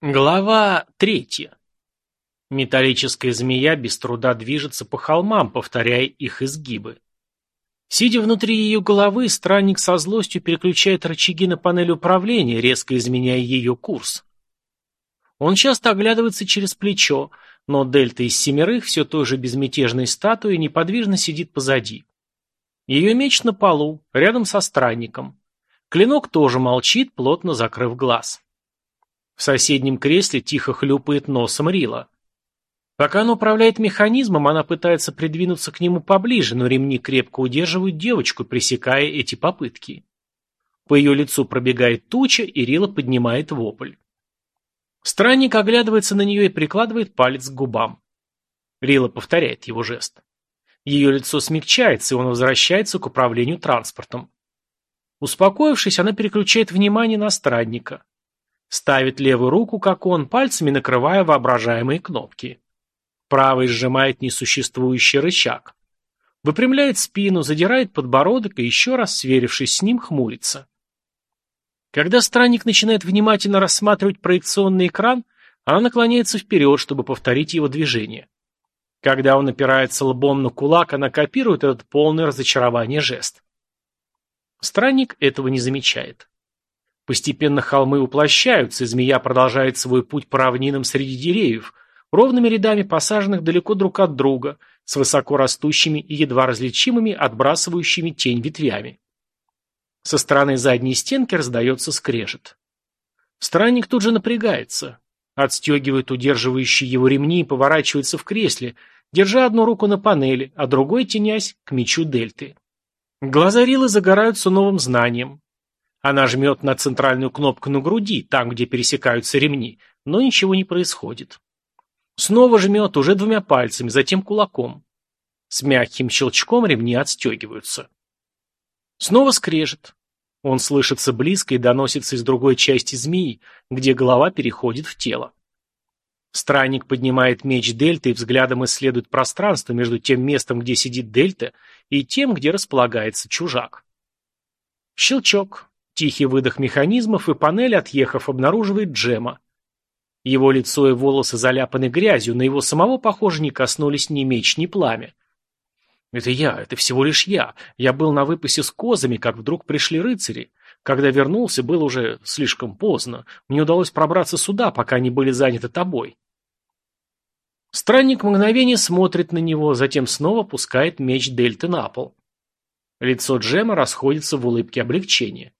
Глава третья. Металлическая змея без труда движется по холмам, повторяя их изгибы. Сидя внутри ее головы, странник со злостью переключает рычаги на панель управления, резко изменяя ее курс. Он часто оглядывается через плечо, но дельта из семерых все той же безмятежной статуей неподвижно сидит позади. Ее меч на полу, рядом со странником. Клинок тоже молчит, плотно закрыв глаз. В соседнем кресле тихо хлюпает носом Рила. Пока он управляет механизмом, она пытается придвинуться к нему поближе, но ремни крепко удерживают девочку, пресекая эти попытки. По ее лицу пробегает туча, и Рила поднимает вопль. Странник оглядывается на нее и прикладывает палец к губам. Рила повторяет его жест. Ее лицо смягчается, и он возвращается к управлению транспортом. Успокоившись, она переключает внимание на странника. Ставит левую руку, как он, пальцами накрывая воображаемые кнопки. Правой сжимает несуществующий рычаг. Выпрямляет спину, задирает подбородок и еще раз, сверившись с ним, хмурится. Когда странник начинает внимательно рассматривать проекционный экран, она наклоняется вперед, чтобы повторить его движение. Когда он опирается лбом на кулак, она копирует этот полный разочарование жест. Странник этого не замечает. Постепенно холмы уплощаются, и змея продолжает свой путь по равнинам среди деревьев, ровными рядами посаженных далеко друг от друга, с высоко растущими и едва различимыми, отбрасывающими тень ветвями. Со стороны задней стенки раздается скрежет. Странник тут же напрягается, отстегивает удерживающие его ремни и поворачивается в кресле, держа одну руку на панели, а другой тенясь к мечу дельты. Глаза Рилы загораются новым знанием. Она жмет на центральную кнопку на груди, там, где пересекаются ремни, но ничего не происходит. Снова жмет уже двумя пальцами, затем кулаком. С мягким щелчком ремни отстегиваются. Снова скрежет. Он слышится близко и доносится из другой части змеи, где голова переходит в тело. Странник поднимает меч Дельты и взглядом исследует пространство между тем местом, где сидит Дельта, и тем, где располагается чужак. Щелчок. Тихий выдох механизмов, и панель, отъехав, обнаруживает Джема. Его лицо и волосы заляпаны грязью, на его самого, похоже, не коснулись ни меч, ни пламя. «Это я, это всего лишь я. Я был на выпасе с козами, как вдруг пришли рыцари. Когда вернулся, было уже слишком поздно. Мне удалось пробраться сюда, пока они были заняты тобой». Странник мгновение смотрит на него, затем снова пускает меч Дельты на пол. Лицо Джема расходится в улыбке облегчения.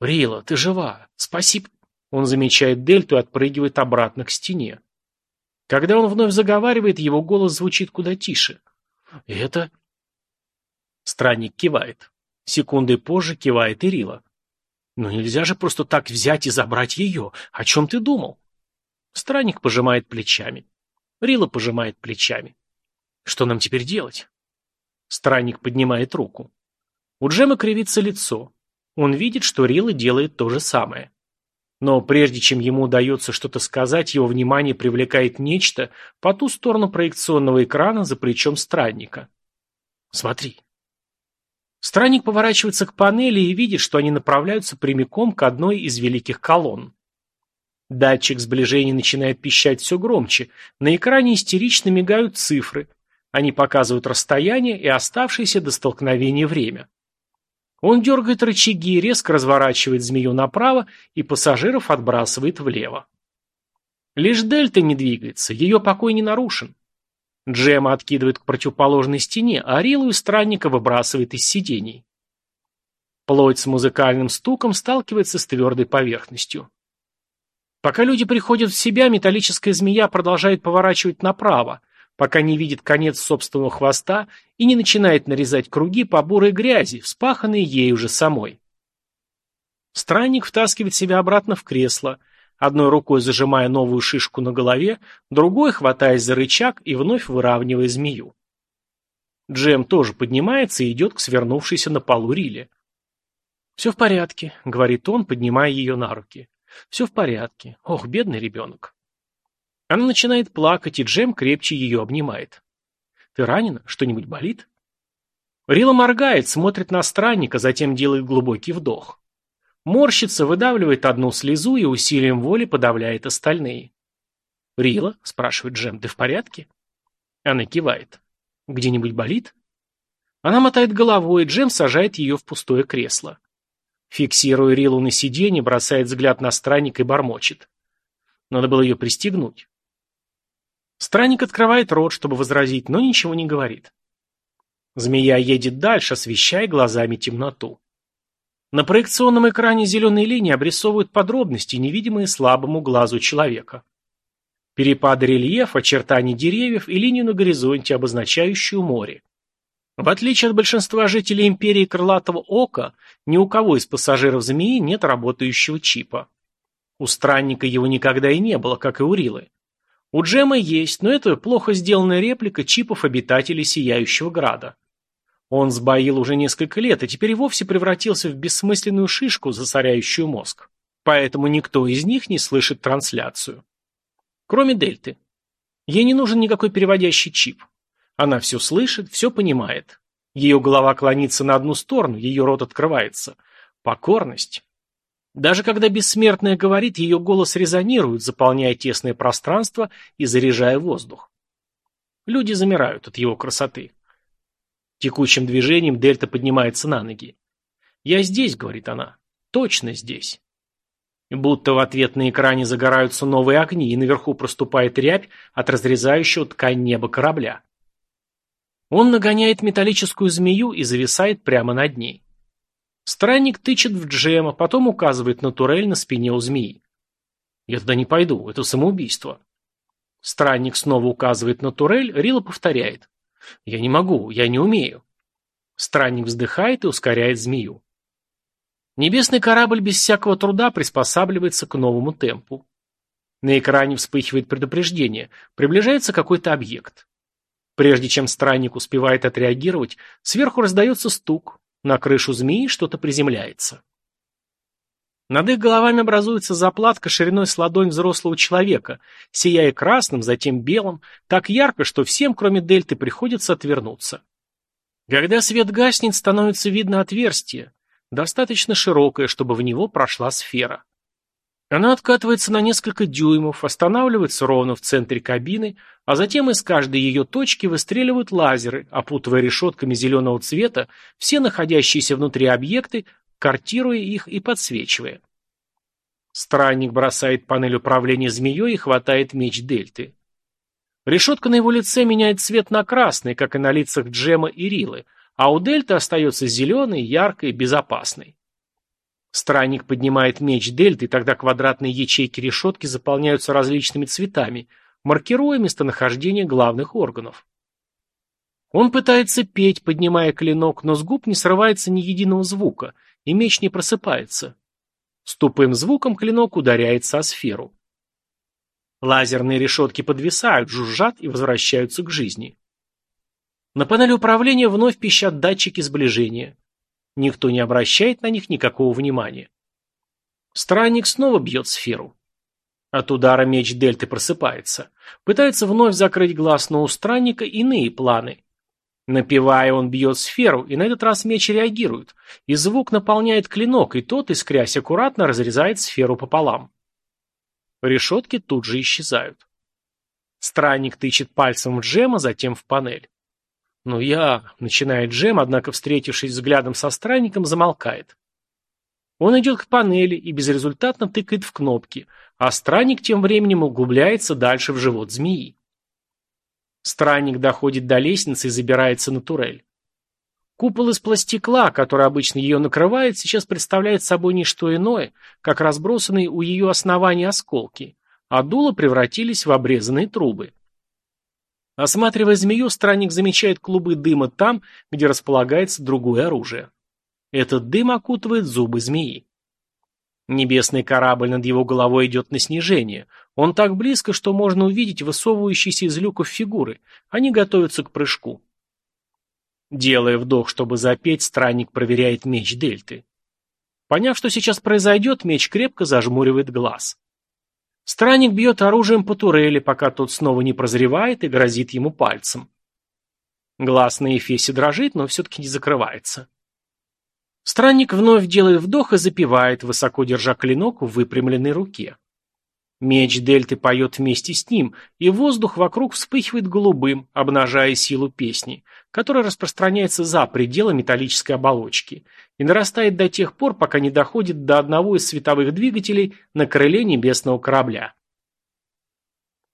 «Рила, ты жива! Спасибо!» Он замечает дельту и отпрыгивает обратно к стене. Когда он вновь заговаривает, его голос звучит куда тише. «Это...» Странник кивает. Секунды позже кивает и Рила. «Но нельзя же просто так взять и забрать ее. О чем ты думал?» Странник пожимает плечами. Рила пожимает плечами. «Что нам теперь делать?» Странник поднимает руку. У Джема кривится лицо. Он видит, что Рила делает то же самое. Но прежде чем ему удается что-то сказать, его внимание привлекает нечто по ту сторону проекционного экрана за плечом странника. «Смотри». Странник поворачивается к панели и видит, что они направляются прямиком к одной из великих колонн. Датчик сближения начинает пищать все громче. На экране истерично мигают цифры. Они показывают расстояние и оставшееся до столкновения время. Он дергает рычаги, резко разворачивает змею направо и пассажиров отбрасывает влево. Лишь дельта не двигается, ее покой не нарушен. Джема откидывает к противоположной стене, а Рилу и странника выбрасывает из сидений. Плоть с музыкальным стуком сталкивается с твердой поверхностью. Пока люди приходят в себя, металлическая змея продолжает поворачивать направо, пока не видит конец собственного хвоста и не начинает нарезать круги по бурой грязи, вспаханной ей уже самой. Странник втаскивает себя обратно в кресло, одной рукой зажимая новую шишку на голове, другой хватаясь за рычаг и вновь выравнивая змею. Джем тоже поднимается и идет к свернувшейся на полу Риле. «Все в порядке», — говорит он, поднимая ее на руки. «Все в порядке. Ох, бедный ребенок». Она начинает плакать, и Джем крепче ее обнимает. «Ты ранена? Что-нибудь болит?» Рила моргает, смотрит на странника, затем делает глубокий вдох. Морщится, выдавливает одну слезу и усилием воли подавляет остальные. «Рила?» – спрашивает Джем. «Ты в порядке?» Она кивает. «Где-нибудь болит?» Она мотает головой, и Джем сажает ее в пустое кресло. Фиксируя Рилу на сиденье, бросает взгляд на странника и бормочет. Надо было ее пристегнуть. Странник открывает рот, чтобы возразить, но ничего не говорит. Змея едет дальше, освещая глазами темноту. На проекционном экране зеленые линии обрисовывают подробности, невидимые слабому глазу человека. Перепады рельефа, очертания деревьев и линию на горизонте, обозначающую море. В отличие от большинства жителей империи Крылатого Ока, ни у кого из пассажиров змеи нет работающего чипа. У странника его никогда и не было, как и у Рилы. У Джема есть, но это плохо сделанная реплика чипов обитателей Сияющего Града. Он сбоил уже несколько лет и теперь вовсе превратился в бессмысленную шишку, засоряющую мозг. Поэтому никто из них не слышит трансляцию. Кроме Дельты. Ей не нужен никакой переводящий чип. Она все слышит, все понимает. Ее голова клонится на одну сторону, ее рот открывается. Покорность. Даже когда бессмертная говорит, ее голос резонирует, заполняя тесное пространство и заряжая воздух. Люди замирают от его красоты. Текучим движением Дельта поднимается на ноги. «Я здесь», — говорит она, — «точно здесь». Будто в ответ на экране загораются новые огни, и наверху проступает рябь от разрезающего ткань неба корабля. Он нагоняет металлическую змею и зависает прямо над ней. Странник тычет в Джема, потом указывает на турель на спине у змеи. «Я туда не пойду, это самоубийство». Странник снова указывает на турель, Рила повторяет. «Я не могу, я не умею». Странник вздыхает и ускоряет змею. Небесный корабль без всякого труда приспосабливается к новому темпу. На экране вспыхивает предупреждение. Приближается какой-то объект. Прежде чем странник успевает отреагировать, сверху раздается стук. На крышу змеи что-то приземляется. Над их головами образуется заплатка шириной с ладонь взрослого человека, сияя красным, затем белым, так ярко, что всем, кроме дельты, приходится отвернуться. Когда свет гаснет, становится видно отверстие, достаточно широкое, чтобы в него прошла сфера. Она откатывается на несколько дюймов, останавливается ровно в центре кабины, а затем из каждой ее точки выстреливают лазеры, опутывая решетками зеленого цвета все находящиеся внутри объекты, картируя их и подсвечивая. Странник бросает панель управления змеей и хватает меч Дельты. Решетка на его лице меняет цвет на красный, как и на лицах Джема и Рилы, а у Дельты остается зеленой, яркой, безопасной. Странник поднимает меч Дельты, и тогда квадратные ячейки решетки заполняются различными цветами, маркируя местонахождение главных органов. Он пытается петь, поднимая клинок, но с губ не срывается ни единого звука, и меч не просыпается. С тупым звуком клинок ударяется о сферу. Лазерные решетки подвисают, жужжат и возвращаются к жизни. На панели управления вновь пищат датчики сближения. Никто не обращает на них никакого внимания. Странник снова бьет сферу. От удара меч Дельты просыпается. Пытается вновь закрыть глаз, но у странника иные планы. Напевая, он бьет сферу, и на этот раз меч реагирует, и звук наполняет клинок, и тот, искрясь аккуратно, разрезает сферу пополам. Решетки тут же исчезают. Странник тычет пальцем в Джема, затем в панель. «Ну я...» — начинает Джем, однако, встретившись взглядом со странником, замолкает. Он идет к панели и безрезультатно тыкает в кнопки, а странник тем временем углубляется дальше в живот змеи. Странник доходит до лестницы и забирается на турель. Купол из пластикла, который обычно ее накрывает, сейчас представляет собой не что иное, как разбросанные у ее основания осколки, а дула превратились в обрезанные трубы. Осматривая змею, странник замечает клубы дыма там, где располагается другое оружие. Этот дым окутывает зубы змеи. Небесный корабль над его головой идет на снижение. Он так близко, что можно увидеть высовывающиеся из люков фигуры. Они готовятся к прыжку. Делая вдох, чтобы запеть, странник проверяет меч Дельты. Поняв, что сейчас произойдет, меч крепко зажмуривает глаз. Странник бьет оружием по турели, пока тот снова не прозревает и грозит ему пальцем. Глаз на Эфесе дрожит, но все-таки не закрывается. Странник вновь делает вдох и запевает, высоко держа клинок в выпрямленной руке. Меч Дельты поет вместе с ним, и воздух вокруг вспыхивает голубым, обнажая силу песни, которая распространяется за пределы металлической оболочки и нарастает до тех пор, пока не доходит до одного из световых двигателей на крыле небесного корабля.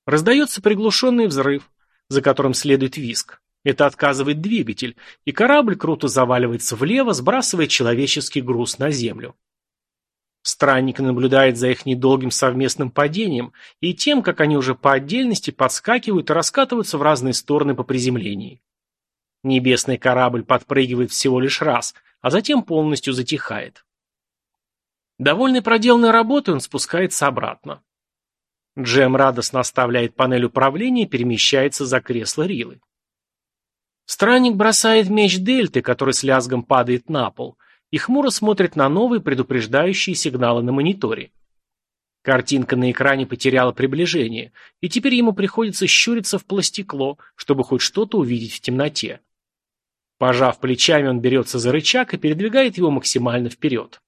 Раздается приглушенный взрыв, за которым следует виск. Это отказывает двигатель, и корабль круто заваливается влево, сбрасывая человеческий груз на землю. Странник наблюдает за их недолгим совместным падением и тем, как они уже по отдельности подскакивают и раскатываются в разные стороны по приземлении. Небесный корабль подпрыгивает всего лишь раз, а затем полностью затихает. Довольный проделанной работой, он спускается обратно. Джем радостно оставляет панель управления и перемещается за кресло Рилы. Странник бросает меч Дельты, который с лязгом падает на пол, и хмуро смотрит на новые предупреждающие сигналы на мониторе. Картинка на экране потеряла приближение, и теперь ему приходится щуриться в пластекло, чтобы хоть что-то увидеть в темноте. Пожав плечами, он берется за рычаг и передвигает его максимально вперед.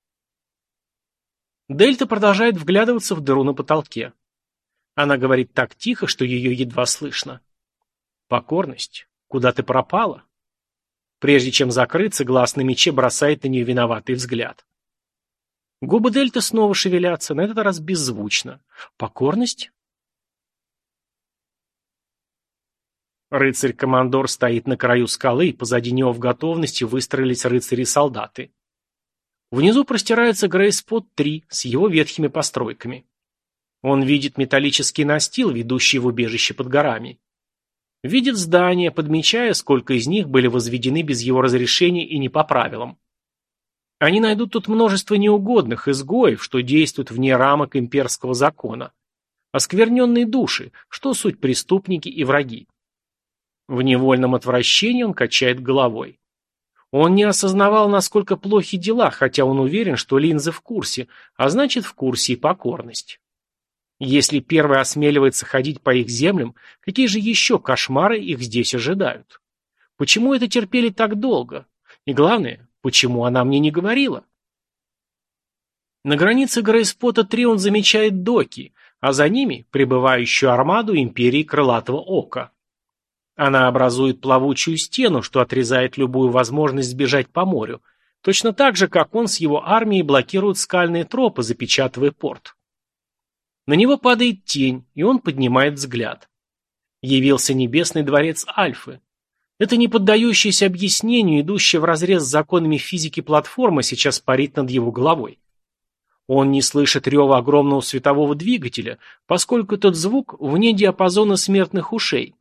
Дельта продолжает вглядываться в дыру на потолке. Она говорит так тихо, что ее едва слышно. Покорность. Куда ты пропала? Прежде чем закрыться, глаз на мече бросает на нее виноватый взгляд. Губы Дельты снова шевелятся, на этот раз беззвучно. Покорность? Рыцарь-командор стоит на краю скалы, позади него в готовности выстроились рыцари-солдаты. Внизу простирается Грейспот-3 с его ветхими постройками. Он видит металлический настил, ведущий в убежище под горами. Видит здания, подмечая, сколько из них были возведены без его разрешения и не по правилам. Они найдут тут множество неугодных, изгоев, что действуют вне рамок имперского закона. Оскверненные души, что суть преступники и враги. В невольном отвращении он качает головой. Он не осознавал, насколько плохи дела, хотя он уверен, что линзы в курсе, а значит в курсе и покорность. Если первый осмеливается ходить по их землям, какие же еще кошмары их здесь ожидают? Почему это терпели так долго? И главное, почему она мне не говорила? На границе Грейспота-3 он замечает доки, а за ними прибывающую армаду Империи Крылатого Ока. Она образует плавучую стену, что отрезает любую возможность сбежать по морю, точно так же, как он с его армией блокирует скальные тропы, запечатывая порт. На него падает тень, и он поднимает взгляд. Явился небесный дворец Альфы. Это не поддающаяся объяснению, идущая вразрез с законами физики платформа сейчас парит над его головой. Он не слышит рева огромного светового двигателя, поскольку этот звук вне диапазона смертных ушей.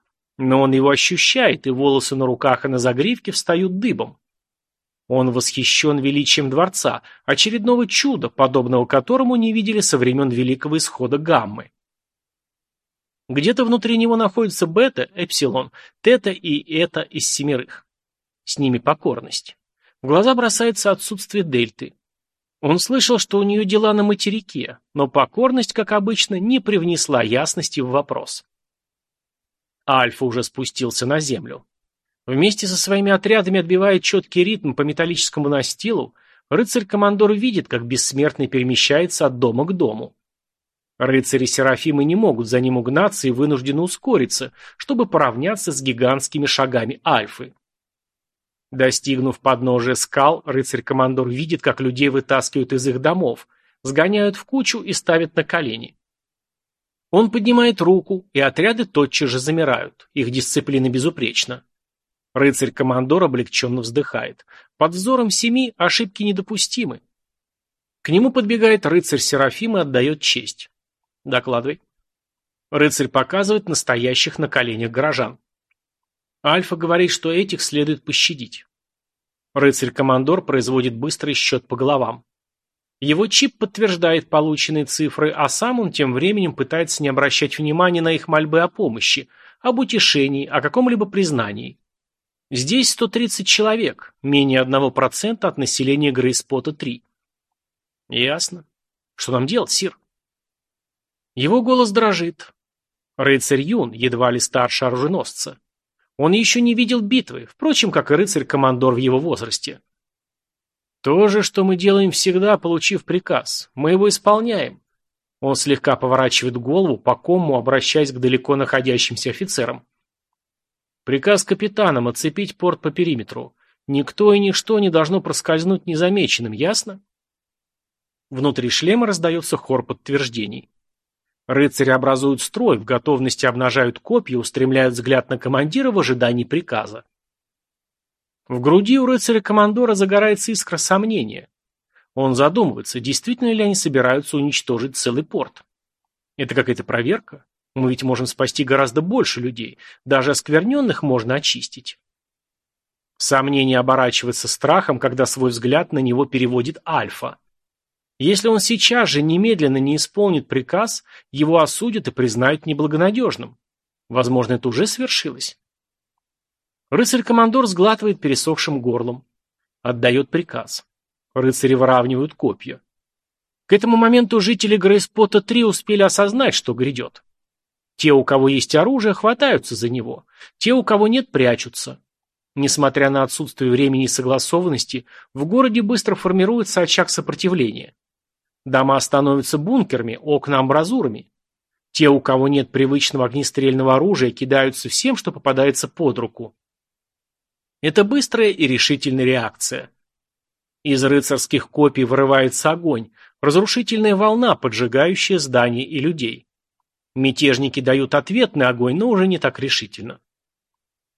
Но он его ощущает, и волосы на руках и на загривке встают дыбом. Он восхищен величием дворца, очередного чуда, подобного которому не видели со времен Великого Исхода Гаммы. Где-то внутри него находится бета, эпсилон, тета и это из семерых. С ними покорность. В глаза бросается отсутствие дельты. Он слышал, что у нее дела на материке, но покорность, как обычно, не привнесла ясности в вопрос. Альфа уже спустился на землю. Вместе со своими отрядами отбивая четкий ритм по металлическому настилу, рыцарь-командор видит, как бессмертный перемещается от дома к дому. Рыцари-серафимы не могут за ним угнаться и вынуждены ускориться, чтобы поравняться с гигантскими шагами Альфы. Достигнув подножия скал, рыцарь-командор видит, как людей вытаскивают из их домов, сгоняют в кучу и ставят на колени. Он поднимает руку, и отряды тотчас же замирают, их дисциплина безупречна. Рыцарь-командор облегченно вздыхает. Под взором семи ошибки недопустимы. К нему подбегает рыцарь Серафим и отдает честь. Докладывай. Рыцарь показывает настоящих на коленях горожан. Альфа говорит, что этих следует пощадить. Рыцарь-командор производит быстрый счет по головам. Его чип подтверждает полученные цифры, а сам он тем временем пытается не обращать внимания на их мольбы о помощи, об утешении, о каком-либо признании. Здесь 130 человек, менее 1% от населения Грейспота-3. Ясно. Что нам делать, Сир? Его голос дрожит. Рыцарь Юн, едва ли старше оруженосца. Он еще не видел битвы, впрочем, как и рыцарь-командор в его возрасте. То же, что мы делаем всегда, получив приказ. Мы его исполняем. Он слегка поворачивает голову, по кому обращаясь к далеко находящимся офицерам. Приказ капитанам оцепить порт по периметру. Никто и ничто не должно проскользнуть незамеченным, ясно? Внутри шлема раздается хор подтверждений. Рыцари образуют строй, в готовности обнажают копья, устремляют взгляд на командира в ожидании приказа. В груди у рыцаря-командора загорается искра сомнения. Он задумывается, действительно ли они собираются уничтожить целый порт. Это какая-то проверка? Мы ведь можем спасти гораздо больше людей. Даже оскверненных можно очистить. Сомнение оборачивается страхом, когда свой взгляд на него переводит Альфа. Если он сейчас же немедленно не исполнит приказ, его осудят и признают неблагонадежным. Возможно, это уже свершилось. Рыцарь-командор сглатывает пересохшим горлом. Отдает приказ. Рыцари выравнивают копья. К этому моменту жители Грейспота-3 успели осознать, что грядет. Те, у кого есть оружие, хватаются за него. Те, у кого нет, прячутся. Несмотря на отсутствие времени и согласованности, в городе быстро формируется очаг сопротивления. Дома становятся бункерами, окна амбразурами. Те, у кого нет привычного огнестрельного оружия, кидаются всем, что попадается под руку. Это быстрая и решительная реакция. Из рыцарских копий вырывается огонь, разрушительная волна, поджигающая здания и людей. Мятежники дают ответный огонь, но уже не так решительно.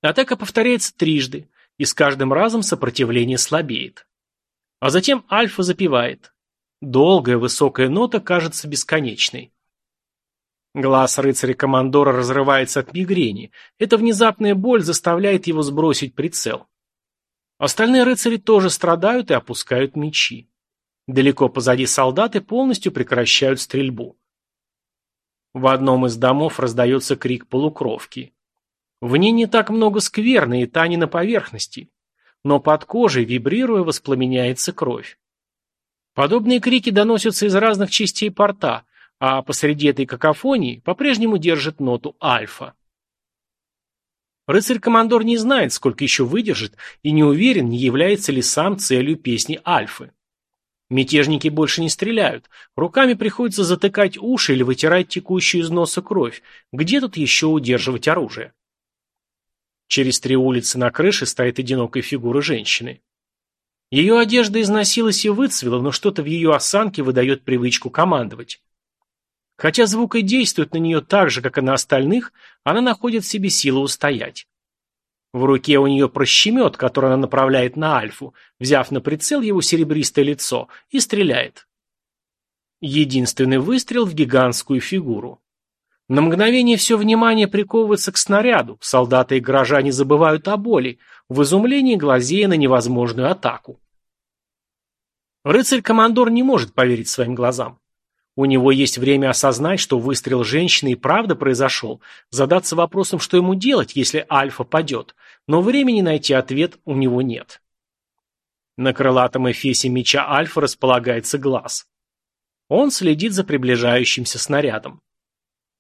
Атака повторяется трижды, и с каждым разом сопротивление слабеет. А затем Альфа запевает. Долгая высокая нота кажется бесконечной. Глаз рыцаря-командора разрывается от мигрени. Эта внезапная боль заставляет его сбросить прицел. Остальные рыцари тоже страдают и опускают мечи. Далеко позади солдаты полностью прекращают стрельбу. В одном из домов раздается крик полукровки. В ней не так много скверны, и та не на поверхности. Но под кожей, вибрируя, воспламеняется кровь. Подобные крики доносятся из разных частей порта, а посреди этой какофонии по-прежнему держит ноту альфа. Рыцарь-командор не знает, сколько еще выдержит, и не уверен, не является ли сам целью песни альфы. Мятежники больше не стреляют, руками приходится затыкать уши или вытирать текущую из носа кровь. Где тут еще удерживать оружие? Через три улицы на крыше стоит одинокая фигура женщины. Ее одежда износилась и выцвела, но что-то в ее осанке выдает привычку командовать. Хотя звук и действует на нее так же, как и на остальных, она находит в себе силу устоять. В руке у нее прощемет, который она направляет на Альфу, взяв на прицел его серебристое лицо, и стреляет. Единственный выстрел в гигантскую фигуру. На мгновение все внимание приковывается к снаряду, солдаты и горожане забывают о боли, в изумлении глазея на невозможную атаку. Рыцарь-командор не может поверить своим глазам. У него есть время осознать, что выстрел женщины и правда произошел, задаться вопросом, что ему делать, если Альфа падет, но времени найти ответ у него нет. На крылатом эфесе меча Альфа располагается глаз. Он следит за приближающимся снарядом.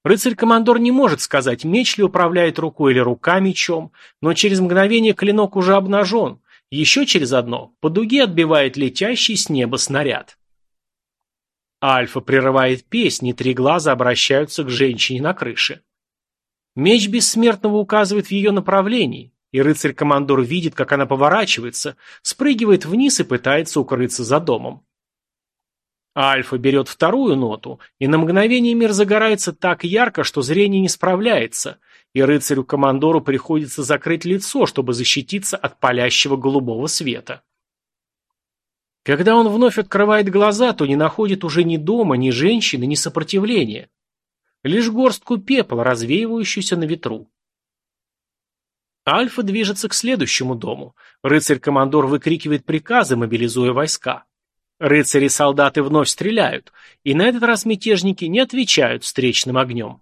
Рыцарь-командор не может сказать, меч ли управляет рукой или рука мечом, но через мгновение клинок уже обнажен, еще через одно по дуге отбивает летящий с неба снаряд. Альфа прерывает песни, и три глаза обращаются к женщине на крыше. Меч бессмертного указывает в ее направлении, и рыцарь-командор видит, как она поворачивается, спрыгивает вниз и пытается укрыться за домом. Альфа берет вторую ноту, и на мгновение мир загорается так ярко, что зрение не справляется, и рыцарю-командору приходится закрыть лицо, чтобы защититься от палящего голубого света. Когда он вновь открывает глаза, то не находит уже ни дома, ни женщины, ни сопротивления. Лишь горстку пепла, развеивающуюся на ветру. Альфа движется к следующему дому. Рыцарь-командор выкрикивает приказы, мобилизуя войска. Рыцари и солдаты вновь стреляют, и на этот раз мятежники не отвечают встречным огнем.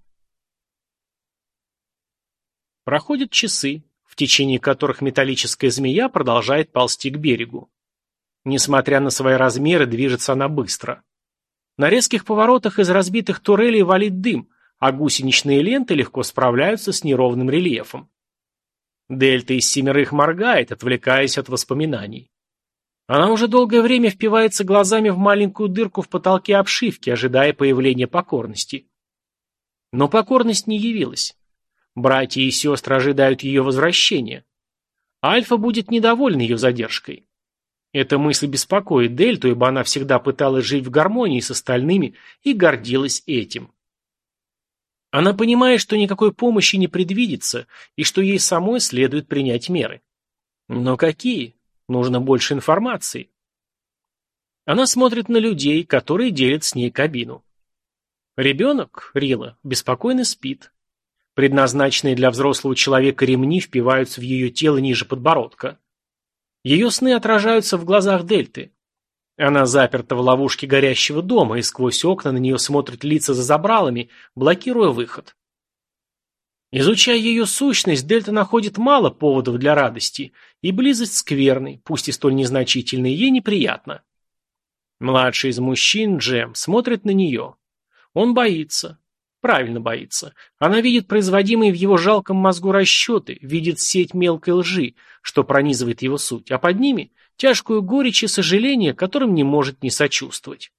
Проходят часы, в течение которых металлическая змея продолжает ползти к берегу. Несмотря на свои размеры, движется она быстро. На резких поворотах из разбитых турелей валит дым, а гусеничные ленты легко справляются с неровным рельефом. Дельта из семерых моргает, отвлекаясь от воспоминаний. Она уже долгое время впивается глазами в маленькую дырку в потолке обшивки, ожидая появления покорности. Но покорность не явилась. Братья и сестры ожидают ее возвращения. Альфа будет недоволен ее задержкой. Эта мысль беспокоит Дельту, ибо она всегда пыталась жить в гармонии с остальными и гордилась этим. Она понимает, что никакой помощи не предвидится и что ей самой следует принять меры. Но какие? Нужно больше информации. Она смотрит на людей, которые делят с ней кабину. Ребенок, Рила, беспокойно спит. Предназначенные для взрослого человека ремни впиваются в ее тело ниже подбородка. Ее сны отражаются в глазах Дельты. Она заперта в ловушке горящего дома, и сквозь окна на нее смотрят лица за забралами, блокируя выход. Изучая ее сущность, Дельта находит мало поводов для радости, и близость скверной, пусть и столь незначительной, ей неприятна. Младший из мужчин, Джем, смотрит на нее. Он боится. Правильно боится. Она видит производимые в его жалком мозгу расчеты, видит сеть мелкой лжи, что пронизывает его суть, а под ними тяжкую горечь и сожаление, которым не может не сочувствовать.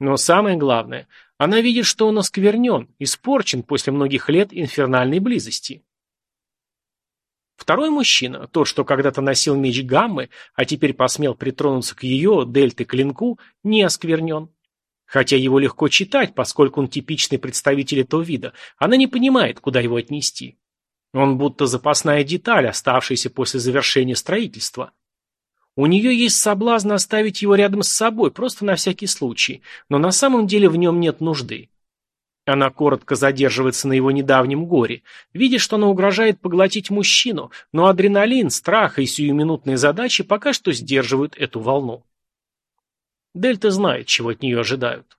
Но самое главное, она видит, что он осквернен, испорчен после многих лет инфернальной близости. Второй мужчина, тот, что когда-то носил меч Гаммы, а теперь посмел притронуться к ее, дельты, клинку, не осквернен. Хотя его легко читать, поскольку он типичный представитель этого вида, она не понимает, куда его отнести. Он будто запасная деталь, оставшаяся после завершения строительства. У нее есть соблазн оставить его рядом с собой, просто на всякий случай, но на самом деле в нем нет нужды. Она коротко задерживается на его недавнем горе, видя, что она угрожает поглотить мужчину, но адреналин, страх и сиюминутные задачи пока что сдерживают эту волну. Дельта знает, чего от нее ожидают.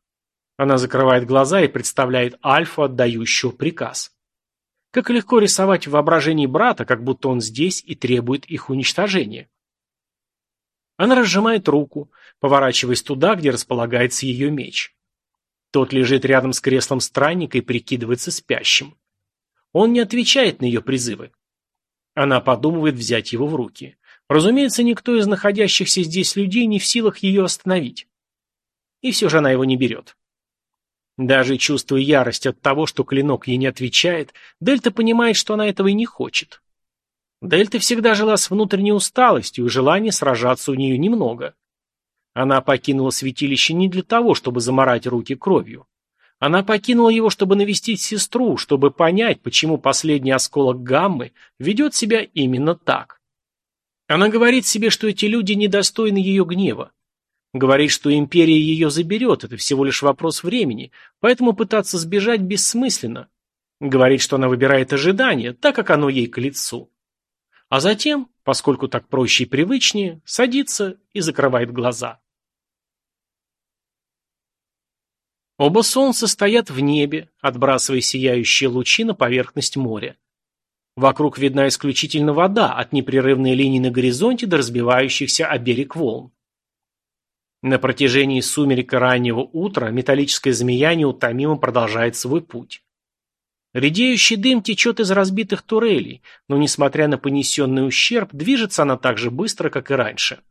Она закрывает глаза и представляет Альфу, отдающего приказ. Как легко рисовать в воображении брата, как будто он здесь и требует их уничтожения. Она разжимает руку, поворачиваясь туда, где располагается ее меч. Тот лежит рядом с креслом странника и прикидывается спящим. Он не отвечает на ее призывы. Она подумывает взять его в руки. Разумеется, никто из находящихся здесь людей не в силах ее остановить. И все же она его не берет. Даже чувствуя ярость от того, что клинок ей не отвечает, Дельта понимает, что она этого и не хочет. Дельта всегда жила с внутренней усталостью, и желания сражаться у нее немного. Она покинула святилище не для того, чтобы заморать руки кровью. Она покинула его, чтобы навестить сестру, чтобы понять, почему последний осколок гаммы ведет себя именно так. Она говорит себе, что эти люди недостойны ее гнева. Говорит, что империя ее заберет, это всего лишь вопрос времени, поэтому пытаться сбежать бессмысленно. Говорит, что она выбирает ожидание, так как оно ей к лицу. А затем, поскольку так проще и привычнее, садится и закрывает глаза. Оба солнца стоят в небе, отбрасывая сияющие лучи на поверхность моря. Вокруг видна исключительно вода, от непрерывной линии на горизонте до разбивающихся о берег волн. На протяжении сумерек раннего утра металлическая змея неутомимо продолжает свой путь. Редеющий дым течет из разбитых турелей, но, несмотря на понесенный ущерб, движется она так же быстро, как и раньше.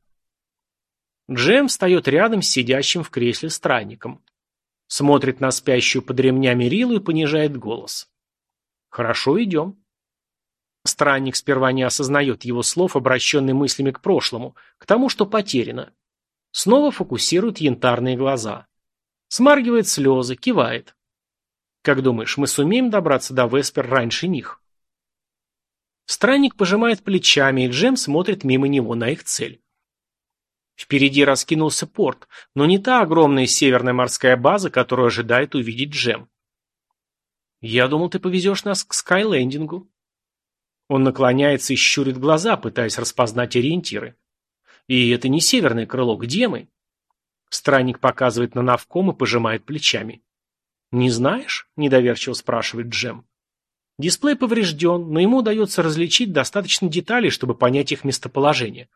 Джем встает рядом с сидящим в кресле странником. Смотрит на спящую под ремнями Рилу и понижает голос. «Хорошо, идем». Странник сперва не осознает его слов, обращенный мыслями к прошлому, к тому, что потеряно. Снова фокусирует янтарные глаза. Смаргивает слезы, кивает. Как думаешь, мы сумеем добраться до Веспер раньше них? Странник пожимает плечами, и Джем смотрит мимо него на их цель. Впереди раскинулся порт, но не та огромная северная морская база, которую ожидает увидеть Джем. «Я думал, ты повезешь нас к Скайлендингу». Он наклоняется и щурит глаза, пытаясь распознать ориентиры. «И это не северное крыло. Где мы?» Странник показывает на навком и пожимает плечами. «Не знаешь?» – недоверчиво спрашивает Джем. Дисплей поврежден, но ему удается различить достаточно деталей, чтобы понять их местоположение.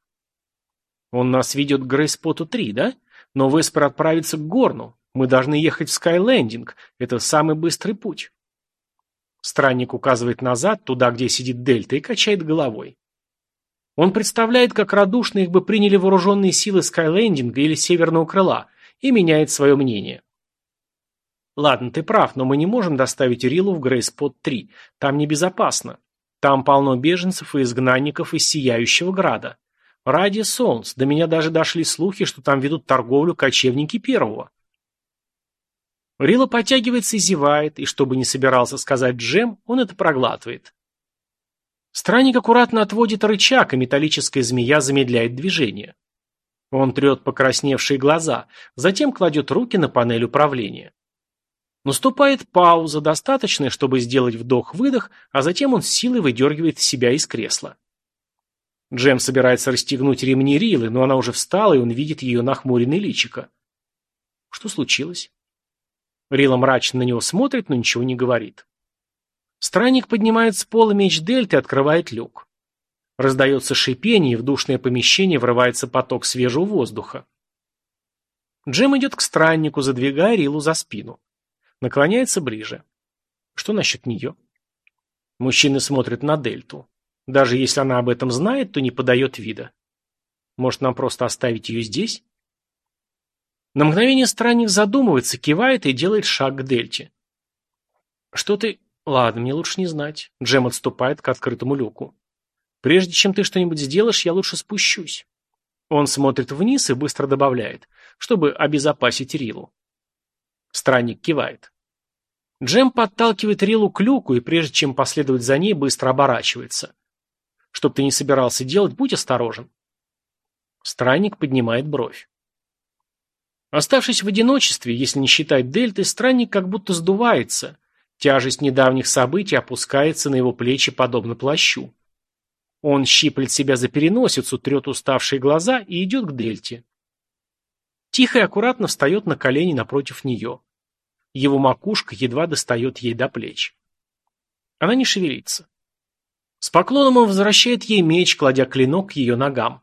Он нас ведет к Грейспоту-3, да? Но Веспер отправится к Горну. Мы должны ехать в Скайлендинг. Это самый быстрый путь. Странник указывает назад, туда, где сидит Дельта, и качает головой. Он представляет, как радушно их бы приняли вооруженные силы Скайлендинга или Северного Крыла, и меняет свое мнение. Ладно, ты прав, но мы не можем доставить Рилу в Грейспот-3. Там небезопасно. Там полно беженцев и изгнанников из Сияющего Града. Ради солнц, до меня даже дошли слухи, что там ведут торговлю кочевники первого. Рила подтягивается и зевает, и чтобы не собирался сказать Джем, он это проглатывает. Странник аккуратно отводит рычаг, и металлическая змея замедляет движение. Он трет покрасневшие глаза, затем кладет руки на панель управления. Наступает пауза, достаточная, чтобы сделать вдох-выдох, а затем он с силой выдергивает себя из кресла. Джем собирается расстегнуть ремни Рилы, но она уже встала, и он видит ее нахмуренное личико. Что случилось? Рила мрачно на него смотрит, но ничего не говорит. Странник поднимает с пола меч Дельты и открывает люк. Раздается шипение, и в душное помещение врывается поток свежего воздуха. Джем идет к страннику, задвигая Рилу за спину. Наклоняется ближе. Что насчет нее? Мужчины смотрят на Дельту. Даже если она об этом знает, то не подает вида. Может, нам просто оставить ее здесь? На мгновение странник задумывается, кивает и делает шаг к Дельте. Что ты... Ладно, мне лучше не знать. Джем отступает к открытому люку. Прежде чем ты что-нибудь сделаешь, я лучше спущусь. Он смотрит вниз и быстро добавляет, чтобы обезопасить Рилу. Странник кивает. Джем подталкивает Рилу к люку и прежде чем последовать за ней, быстро оборачивается. Чтоб ты не собирался делать, будь осторожен. Странник поднимает бровь. Оставшись в одиночестве, если не считать дельты, странник как будто сдувается. Тяжесть недавних событий опускается на его плечи подобно плащу. Он щиплет себя за переносицу, трет уставшие глаза и идет к дельте. Тихо и аккуратно встает на колени напротив нее. Его макушка едва достает ей до плеч. Она не шевелится. С поклоном он возвращает ей меч, кладя клинок к ее ногам.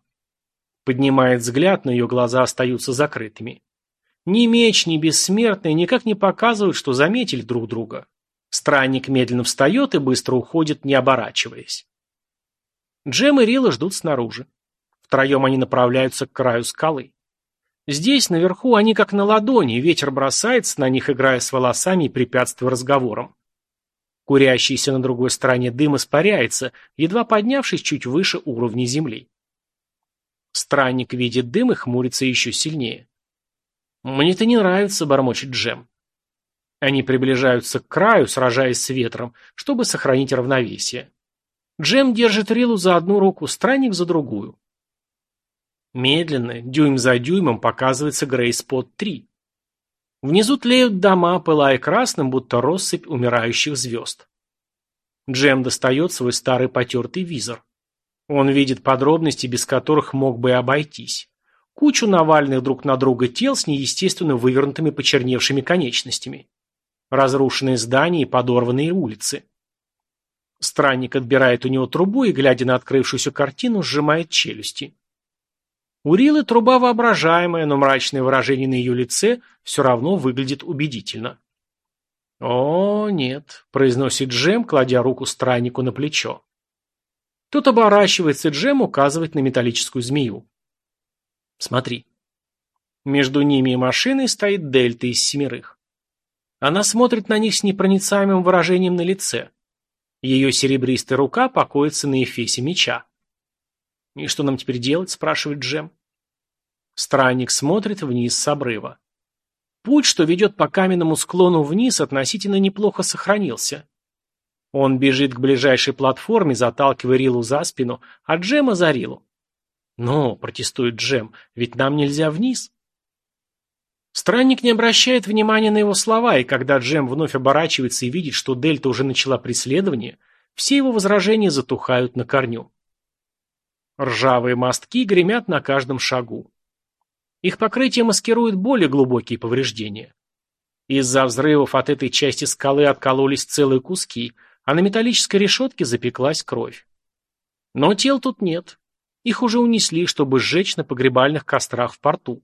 Поднимает взгляд, но ее глаза остаются закрытыми. Ни меч, ни бессмертный никак не показывают, что заметили друг друга. Странник медленно встает и быстро уходит, не оборачиваясь. Джем и Рила ждут снаружи. Втроем они направляются к краю скалы. Здесь, наверху, они как на ладони, ветер бросается на них, играя с волосами и препятствуя разговорам. Курящийся на другой стороне дым испаряется, едва поднявшись чуть выше уровня земли. Странник видит дым и хмурится еще сильнее. «Мне это не нравится», — бормочет Джем. Они приближаются к краю, сражаясь с ветром, чтобы сохранить равновесие. Джем держит Рилу за одну руку, странник за другую. Медленно, дюйм за дюймом, показывается Грейспот-3. Внизу тлеют дома, пылая красным, будто россыпь умирающих звезд. Джем достает свой старый потертый визор. Он видит подробности, без которых мог бы и обойтись. Кучу навальных друг на друга тел с неестественно вывернутыми почерневшими конечностями. Разрушенные здания и подорванные улицы. Странник отбирает у него трубу и, глядя на открывшуюся картину, сжимает челюсти. У Рилы труба воображаемая, но мрачное выражение на ее лице все равно выглядит убедительно. «О, нет», — произносит Джем, кладя руку страннику на плечо. Тут оборачивается Джем, указывает на металлическую змею. «Смотри». Между ними и машиной стоит Дельта из семерых. Она смотрит на них с непроницаемым выражением на лице. Ее серебристая рука покоится на эфесе меча. «И что нам теперь делать?» – спрашивает Джем. Странник смотрит вниз с обрыва. Путь, что ведет по каменному склону вниз, относительно неплохо сохранился. Он бежит к ближайшей платформе, заталкивая Рилу за спину, а Джема за Рилу. «Но», — протестует Джем, — «ведь нам нельзя вниз». Странник не обращает внимания на его слова, и когда Джем вновь оборачивается и видит, что Дельта уже начала преследование, все его возражения затухают на корню. Ржавые мостки гремят на каждом шагу. Их покрытие маскирует более глубокие повреждения. Из-за взрывов от этой части скалы откололись целые куски, а на металлической решетке запеклась кровь. Но тел тут нет. Их уже унесли, чтобы сжечь на погребальных кострах в порту.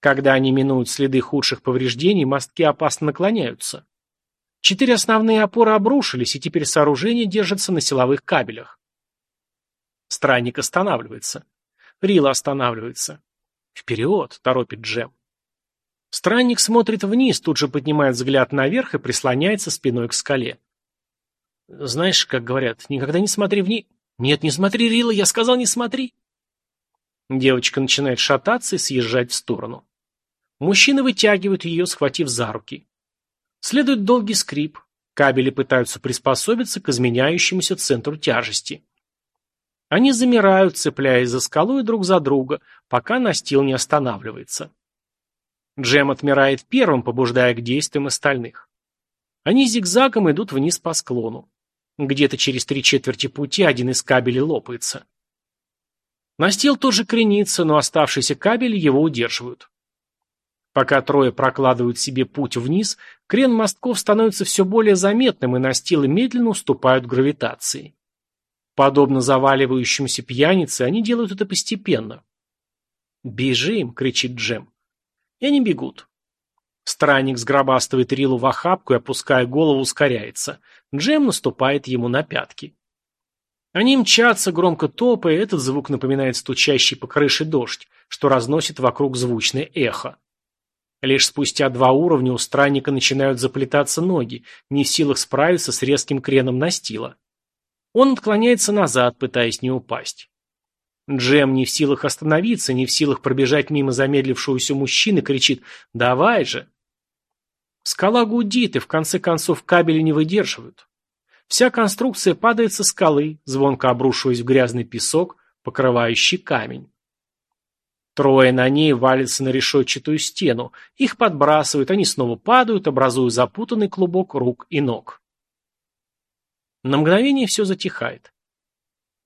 Когда они минуют следы худших повреждений, мостки опасно наклоняются. Четыре основные опоры обрушились, и теперь сооружение держится на силовых кабелях. Странник останавливается. Рила останавливается. «Вперед!» — торопит Джем. Странник смотрит вниз, тут же поднимает взгляд наверх и прислоняется спиной к скале. Знаешь, как говорят, никогда не смотри вниз. Нет, не смотри, Рила, я сказал, не смотри. Девочка начинает шататься и съезжать в сторону. Мужчины вытягивают ее, схватив за руки. Следует долгий скрип. Кабели пытаются приспособиться к изменяющемуся центру тяжести. Они замирают, цепляясь за скалу и друг за друга, пока настил не останавливается. Джем отмирает первым, побуждая к действиям остальных. Они зигзагом идут вниз по склону. Где-то через три четверти пути один из кабелей лопается. Настил тоже кренится, но оставшиеся кабели его удерживают. Пока трое прокладывают себе путь вниз, крен мостков становится все более заметным, и настилы медленно уступают гравитации. Подобно заваливающемуся пьянице, они делают это постепенно. «Бежим!» — кричит Джем. И они бегут. Странник сгробастывает Рилу в охапку и, опуская голову, ускоряется. Джем наступает ему на пятки. Они мчатся, громко топая, этот звук напоминает стучащий по крыше дождь, что разносит вокруг звучное эхо. Лишь спустя два уровня у странника начинают заплетаться ноги, не в силах справиться с резким креном настила. Он отклоняется назад, пытаясь не упасть. Джем не в силах остановиться, не в силах пробежать мимо замедлившегося мужчины, кричит «Давай же!». Скала гудит, и в конце концов кабели не выдерживают. Вся конструкция падает со скалы, звонко обрушиваясь в грязный песок, покрывающий камень. Трое на ней валятся на решетчатую стену, их подбрасывают, они снова падают, образуя запутанный клубок рук и ног. На мгновение все затихает.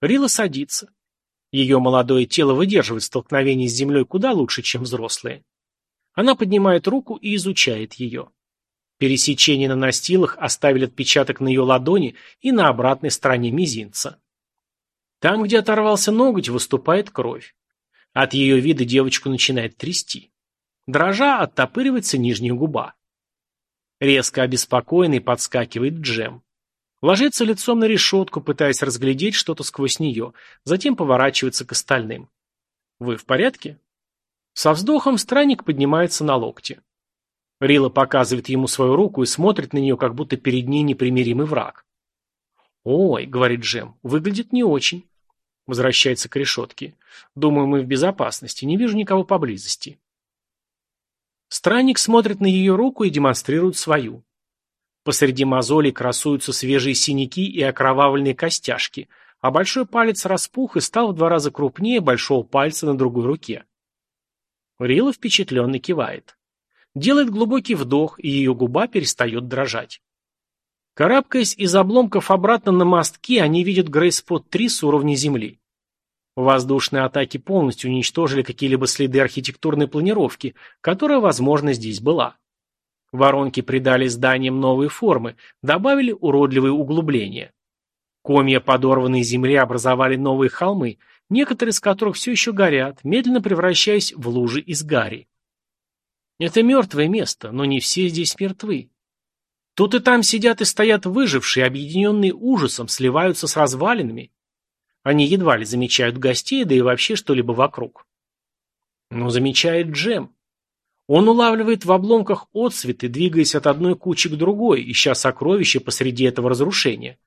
Рила садится. Ее молодое тело выдерживает столкновение с землей куда лучше, чем взрослые. Она поднимает руку и изучает ее. Пересечения на настилах оставили отпечаток на ее ладони и на обратной стороне мизинца. Там, где оторвался ноготь, выступает кровь. От ее вида девочку начинает трясти. Дрожа оттопыривается нижняя губа. Резко обеспокоенный подскакивает Джем. Ложится лицом на решетку, пытаясь разглядеть что-то сквозь нее, затем поворачивается к остальным. «Вы в порядке?» Со вздохом странник поднимается на локте. Рила показывает ему свою руку и смотрит на нее, как будто перед ней непримиримый враг. «Ой», — говорит Джем, — «выглядит не очень». Возвращается к решетке. «Думаю, мы в безопасности. Не вижу никого поблизости». Странник смотрит на ее руку и демонстрирует свою. Посреди мозолей красуются свежие синяки и окровавленные костяшки, а большой палец распух и стал в два раза крупнее большого пальца на другой руке. Рила впечатленно кивает. Делает глубокий вдох, и ее губа перестает дрожать. Карабкаясь из обломков обратно на мостки, они видят Грейспот-3 с уровня земли. Воздушные атаки полностью уничтожили какие-либо следы архитектурной планировки, которая, возможно, здесь была. Воронки придали зданиям новые формы, добавили уродливые углубления. Комья подорванной земли образовали новые холмы, некоторые из которых все еще горят, медленно превращаясь в лужи из гари. Это мертвое место, но не все здесь мертвы. Тут и там сидят и стоят выжившие, объединенные ужасом, сливаются с развалинами. Они едва ли замечают гостей, да и вообще что-либо вокруг. Но замечает Джем. Он улавливает в обломках отцветы, двигаясь от одной кучи к другой, ища сокровища посреди этого разрушения.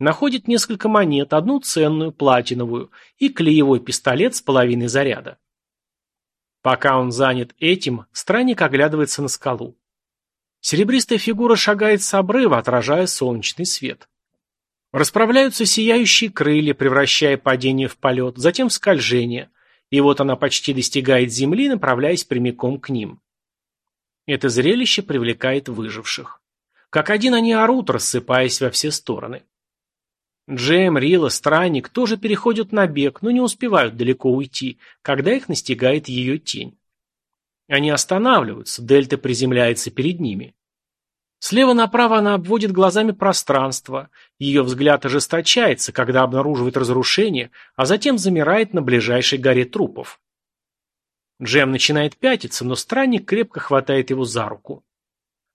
Находит несколько монет, одну ценную, платиновую, и клеевой пистолет с половиной заряда. Пока он занят этим, странник оглядывается на скалу. Серебристая фигура шагает с обрыва, отражая солнечный свет. Расправляются сияющие крылья, превращая падение в полет, затем в скольжение, и вот она почти достигает земли, направляясь прямиком к ним. Это зрелище привлекает выживших. Как один они орут, рассыпаясь во все стороны. Джем, Рила, Странник тоже переходят на бег, но не успевают далеко уйти, когда их настигает ее тень. Они останавливаются, дельта приземляется перед ними. Слева направо она обводит глазами пространство, ее взгляд ожесточается, когда обнаруживает разрушение, а затем замирает на ближайшей горе трупов. Джем начинает пятиться, но странник крепко хватает его за руку.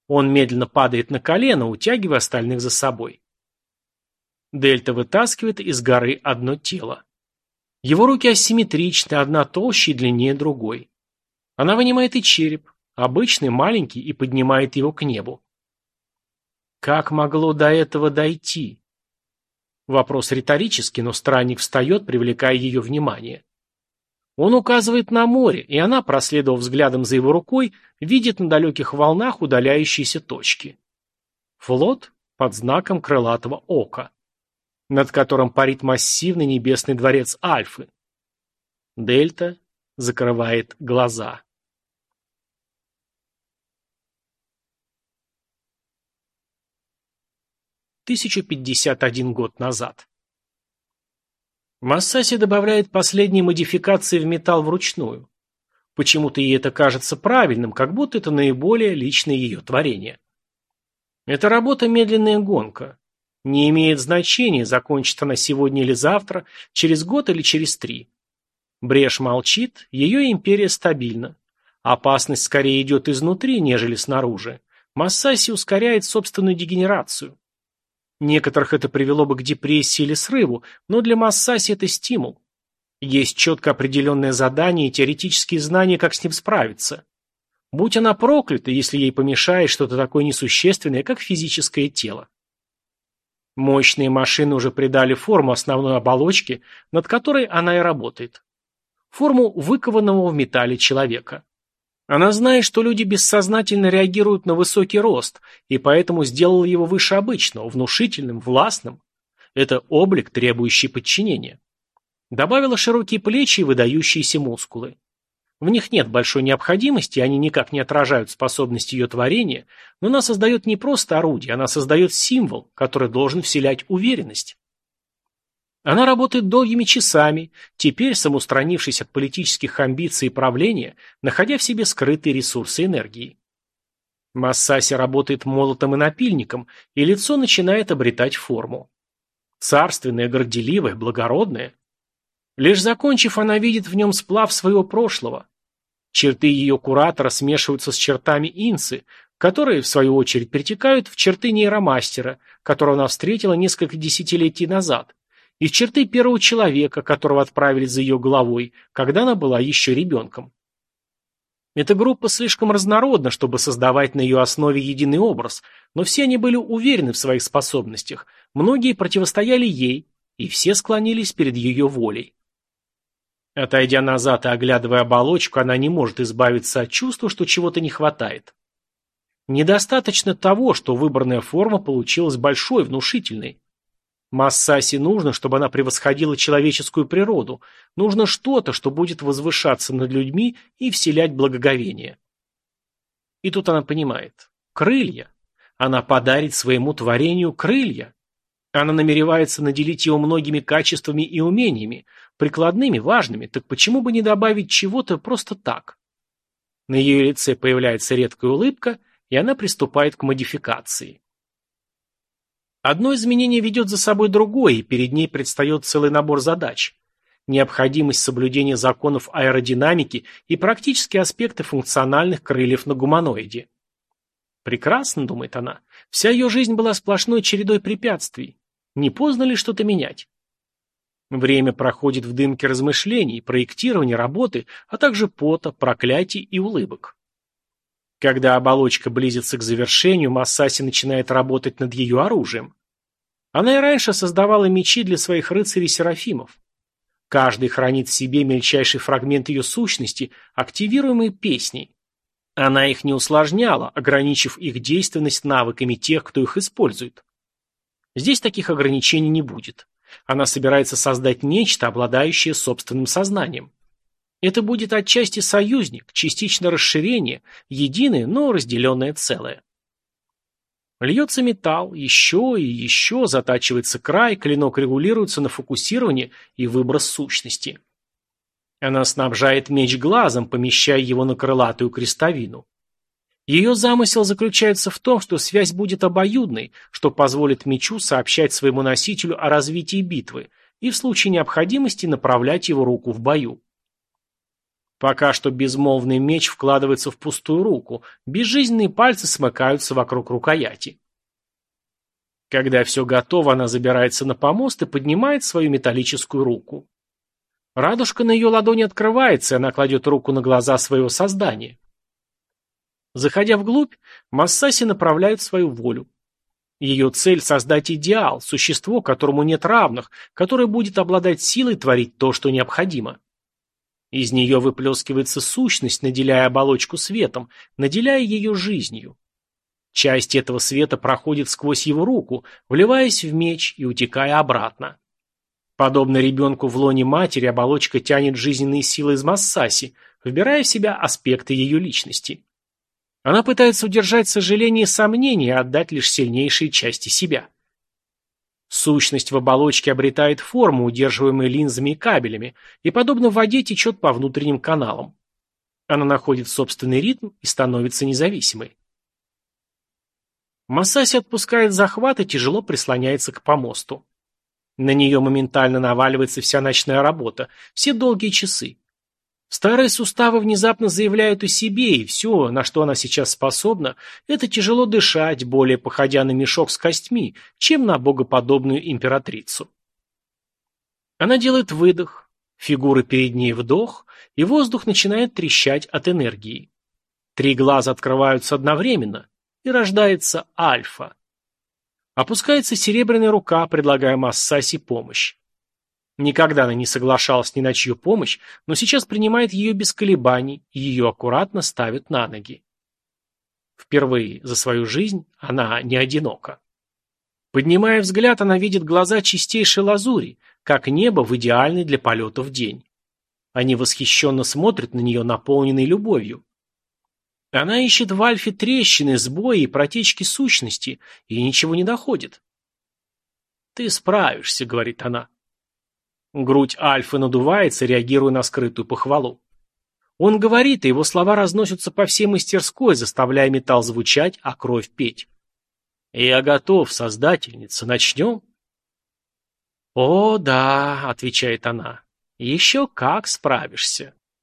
Он медленно падает на колено, утягивая остальных за собой. Дельта вытаскивает из горы одно тело. Его руки асимметричны, одна толще и длиннее другой. Она вынимает и череп, обычный, маленький, и поднимает его к небу. Как могло до этого дойти? Вопрос риторический, но странник встает, привлекая ее внимание. Он указывает на море, и она, проследовав взглядом за его рукой, видит на далеких волнах удаляющиеся точки. Флот под знаком крылатого ока, над которым парит массивный небесный дворец Альфы. Дельта закрывает глаза. 1051 год назад. Массаси добавляет последние модификации в металл вручную. Почему-то ей это кажется правильным, как будто это наиболее личное ее творение. Эта работа медленная гонка. Не имеет значения, закончит она сегодня или завтра, через год или через три. Брешь молчит, ее империя стабильна. Опасность скорее идет изнутри, нежели снаружи. Массаси ускоряет собственную дегенерацию. Некоторых это привело бы к депрессии или срыву, но для Массаси это стимул. Есть четко определенное задание и теоретические знания, как с ним справиться. Будь она проклята, если ей помешает что-то такое несущественное, как физическое тело. Мощные машины уже придали форму основной оболочке, над которой она и работает. Форму выкованного в металле человека. Она знает, что люди бессознательно реагируют на высокий рост, и поэтому сделала его выше обычного, внушительным, властным. Это облик, требующий подчинения. Добавила широкие плечи и выдающиеся мускулы. В них нет большой необходимости, они никак не отражают способность ее творения, но она создает не просто орудие, она создает символ, который должен вселять уверенность. Она работает долгими часами, теперь, самоустранившись от политических амбиций и правления, находя в себе скрытые ресурсы энергии. Массаси работает молотом и напильником, и лицо начинает обретать форму. Царственное, горделивое, благородное. Лишь закончив, она видит в нем сплав своего прошлого. Черты ее куратора смешиваются с чертами инсы, которые, в свою очередь, перетекают в черты нейромастера, которого она встретила несколько десятилетий назад, и в черты первого человека, которого отправили за ее головой, когда она была еще ребенком. Эта группа слишком разнородна, чтобы создавать на ее основе единый образ, но все они были уверены в своих способностях, многие противостояли ей, и все склонились перед ее волей. Отойдя назад и оглядывая оболочку, она не может избавиться от чувства, что чего-то не хватает. Недостаточно того, что выбранная форма получилась большой, внушительной. Массаси нужно, чтобы она превосходила человеческую природу. Нужно что-то, что будет возвышаться над людьми и вселять благоговение. И тут она понимает. Крылья. Она подарит своему творению крылья. Она намеревается наделить его многими качествами и умениями, прикладными, важными, так почему бы не добавить чего-то просто так? На ее лице появляется редкая улыбка, и она приступает к модификации. Одно изменение ведет за собой другое, и перед ней предстает целый набор задач. Необходимость соблюдения законов аэродинамики и практические аспекты функциональных крыльев на гуманоиде. Прекрасно, думает она. Вся ее жизнь была сплошной чередой препятствий. Не поздно ли что-то менять? Время проходит в дымке размышлений, проектирования, работы, а также пота, проклятий и улыбок. Когда оболочка близится к завершению, Массаси начинает работать над ее оружием. Она и раньше создавала мечи для своих рыцарей-серафимов. Каждый хранит в себе мельчайший фрагмент ее сущности, активируемый песней. Она их не усложняла, ограничив их действенность навыками тех, кто их использует. Здесь таких ограничений не будет. Она собирается создать нечто, обладающее собственным сознанием. Это будет отчасти союзник, частично расширение, единое, но разделенное целое. Льется металл, еще и еще, затачивается край, клинок регулируется на фокусирование и выброс сущности. Она снабжает меч глазом, помещая его на крылатую крестовину. Ее замысел заключается в том, что связь будет обоюдной, что позволит мечу сообщать своему носителю о развитии битвы и в случае необходимости направлять его руку в бою. Пока что безмолвный меч вкладывается в пустую руку, безжизненные пальцы смыкаются вокруг рукояти. Когда все готово, она забирается на помост и поднимает свою металлическую руку. Радужка на ее ладони открывается, и она кладет руку на глаза своего создания. Заходя вглубь, Массаси направляет свою волю. Ее цель – создать идеал, существо, которому нет равных, которое будет обладать силой творить то, что необходимо. Из нее выплескивается сущность, наделяя оболочку светом, наделяя ее жизнью. Часть этого света проходит сквозь его руку, вливаясь в меч и утекая обратно. Подобно ребенку в лоне матери, оболочка тянет жизненные силы из Массаси, вбирая в себя аспекты ее личности. Она пытается удержать сожаление и сомнения и отдать лишь сильнейшие части себя. Сущность в оболочке обретает форму, удерживаемую линзами и кабелями, и, подобно воде, течет по внутренним каналам. Она находит собственный ритм и становится независимой. Масаси отпускает захват и тяжело прислоняется к помосту. На нее моментально наваливается вся ночная работа, все долгие часы. Старые суставы внезапно заявляют о себе, и все, на что она сейчас способна, это тяжело дышать, более походя на мешок с костьми, чем на богоподобную императрицу. Она делает выдох, фигура перед ней вдох, и воздух начинает трещать от энергии. Три глаза открываются одновременно, и рождается альфа. Опускается серебряная рука, предлагая Массаси помощь. Никогда она не соглашалась ни на чью помощь, но сейчас принимает ее без колебаний и ее аккуратно ставят на ноги. Впервые за свою жизнь она не одинока. Поднимая взгляд, она видит глаза чистейшей лазури, как небо в идеальный для полетов день. Они восхищенно смотрят на нее, наполненной любовью. Она ищет в Альфе трещины, сбои и протечки сущности, и ничего не доходит. «Ты справишься», — говорит она. Грудь Альфы надувается, реагируя на скрытую похвалу. Он говорит, и его слова разносятся по всей мастерской, заставляя металл звучать, а кровь петь. «Я готов, создательница. Начнем?» «О, да», — отвечает она. «Еще как справишься».